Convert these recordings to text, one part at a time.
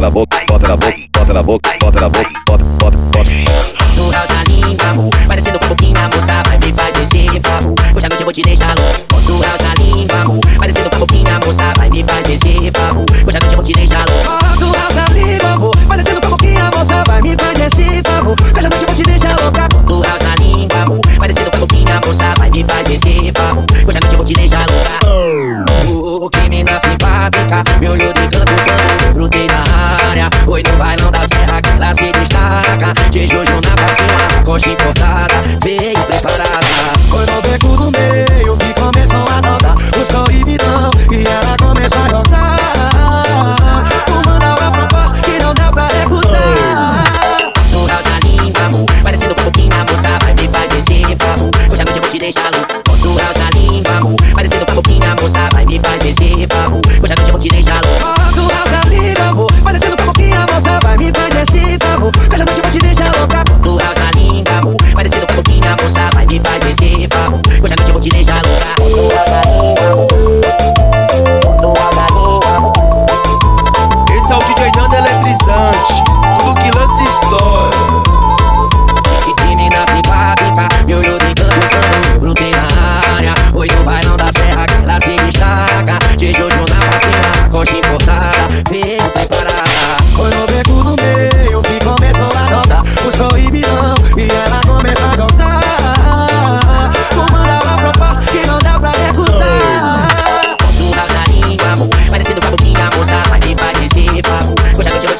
bota na boca, bota na boca, bota na boca, bota na boca, bota, bota, bota. Tu rosa língua, amor, parecendo com um pouquinho a moça, vai me fazer esse favor. Hoje à noite eu vou te deixar louco. Tu rosa língua, amor, parecendo com um pouquinho a moça, vai me fazer esse favor. Hoje à noite eu vou te deixar louco. Tu rosa língua, amor, parecendo com um pouquinho a moça, vai me fazer esse favor. Hoje à noite eu vou te deixar louca. Tu rosa língua, amor, parecendo com um pouquinho a moça, vai me fazer esse favor. Hoje à noite eu vou te deixar louca. O que mina simpática, me olhou Foi no bailão da serra que ela se destaca. De Jojo na vacina, coxa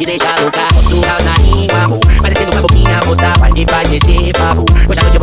te deixar louca. Tu rosa língua, amor, parecendo com a boquinha, moça, vai me fazer esse favor. Hoje à noite eu